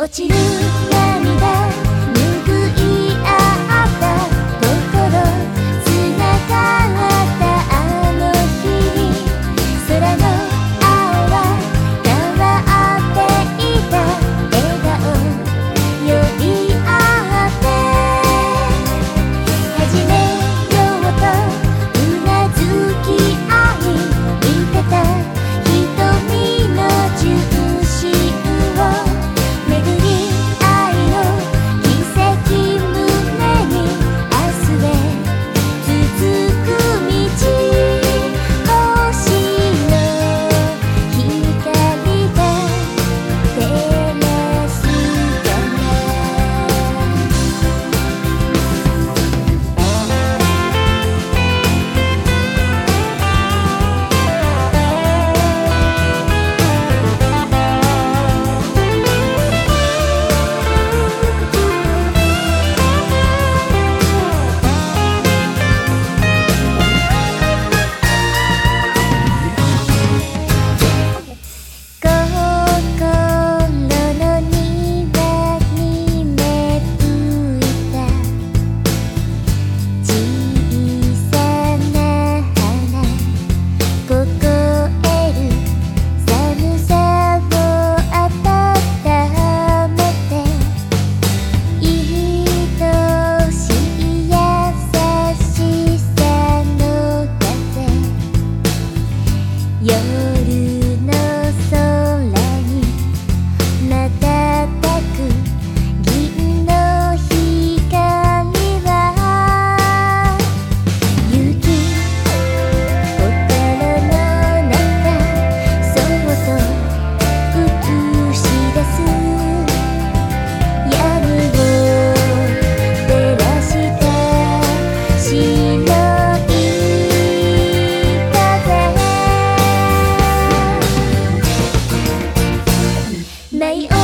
落ちる没有